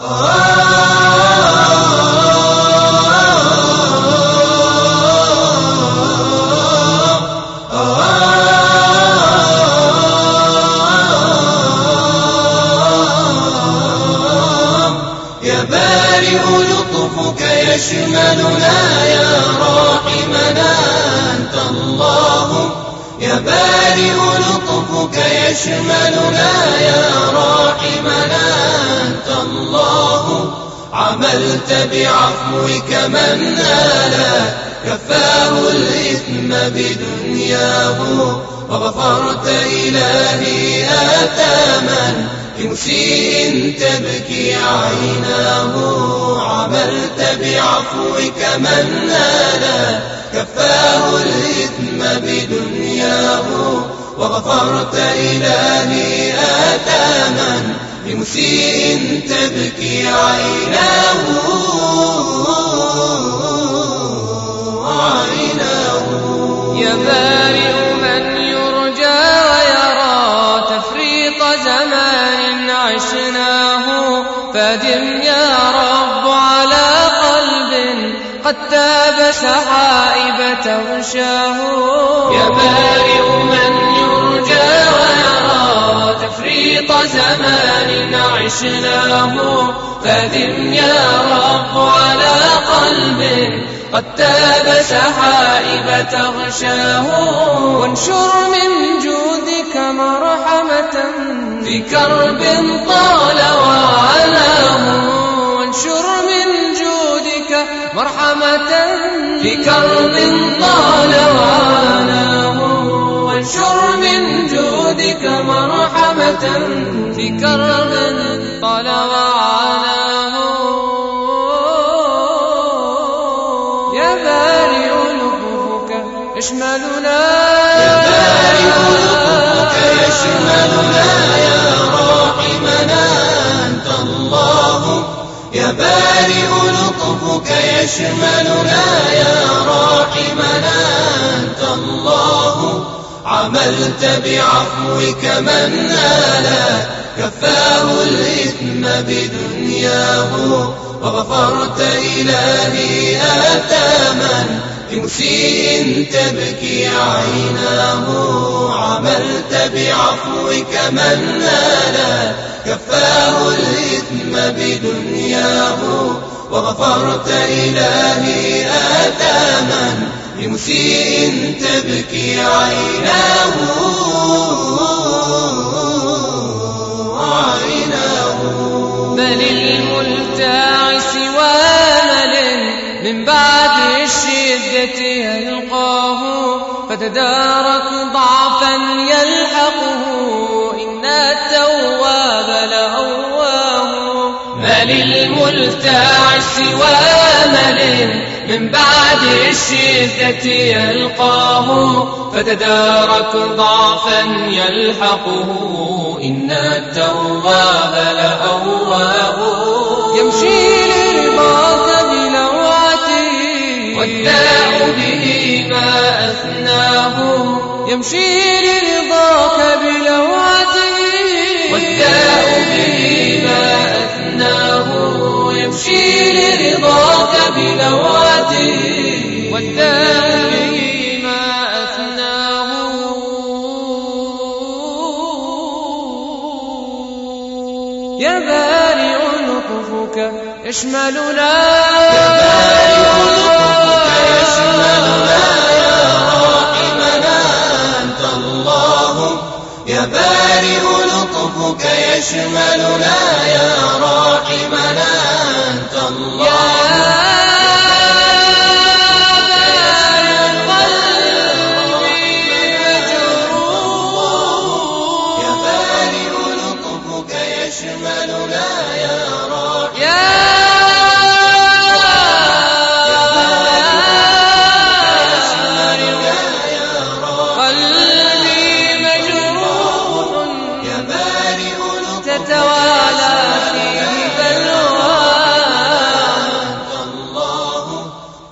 يا بارئ لطفك يشملنا يا راحمنا أنت الله. يا بارئ لطفك يشملنا يا راحمنا. أنت الله. عملت بعفوك من نالا كفاه الإثم بدنياه. وغفرت إلهي آثاما. لمسيء تبكي عيناه. عملت بعفوك من نالا كفاه الإثم بدنياه. وغفرت إلهي آثاما لمسيء تبكي عيناه. عيناه. يا بارئ من يرجى ويرى تفريط زمان عشناه. فادم يا رب قد تاب سحائب تغشاه يا بارئ من يرجى ويرى تفريط زمان عشناه. فادم يا رب على قلب قد تاب سحائب تغشاه وانشر من جودك مرحمة. في كرب طال وعلاه. وانشر مرحمة في كرب طال وعلاه وانشر من جودك مرحمة في كرب طال وعلاه يا بارئ لطفك اشملنا. يا بارئ لطفك يشملنا يا راحمنا. أنت الله. يا بارئ لطفك يشملنا يا راحمنا أنت الله. عملت بعفوك من نالا كفاه الإثم بدنياه. وغفرت إلهي آثاما لمسيء تبكي عيناه. عملت بعفوك من نالا كفاه الإثم بدنياه. وغفرت إلهي آثاما لمسيء تبكي عيناه. عيناه. بل الملتاع سوى مل من بعد الشدة يلقاه. فتدارك ضعفا يلحقه. إن التواب لأواه للملتاع سوى مل من بعد الشدة يلقاه. فتدارك ضعفا يلحقه. إن التواب لأواه. يمشي لرضاك بلوعته والداء به ما أثناه. يمشي لرضاك والداء به ما أثناه. يا بارئ لطفك يشملنا يا لطفك يشملنا يا راحمنا أنت الله. يا بارئ لطفك يشملنا يا راحمنا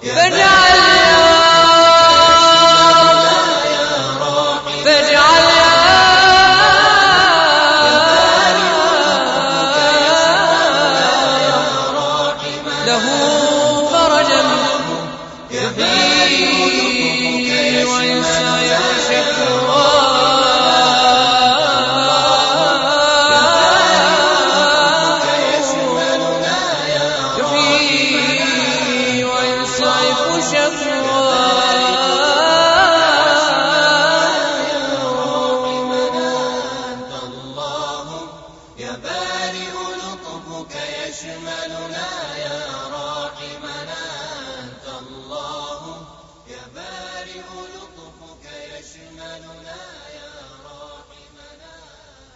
Yeah. يا